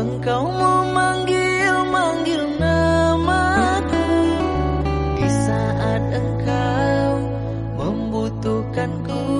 Engkau memanggil-manggil namaku. Di saat engkau membutuhkanku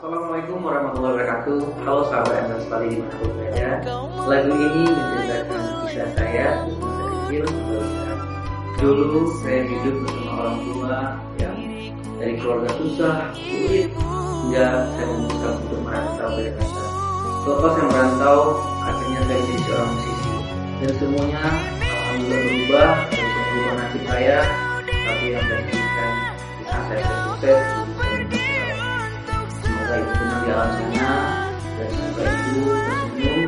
Assalamualaikum warahmatullahi wabarakatuh. Halo sahabat Anda sekali di mana berada Lagu ini menceritakan kisah saya masa kecil Dulu saya hidup bersama orang tua yang dari keluarga susah, sulit Hingga saya memutuskan untuk merantau ke Jakarta Selepas saya merantau, akhirnya saya menjadi seorang musisi Dan semuanya alhamdulillah berubah bisa berubah nasib saya Tapi yang saya inginkan di saat saya sukses Semoga itu benar di alam sana dan semoga itu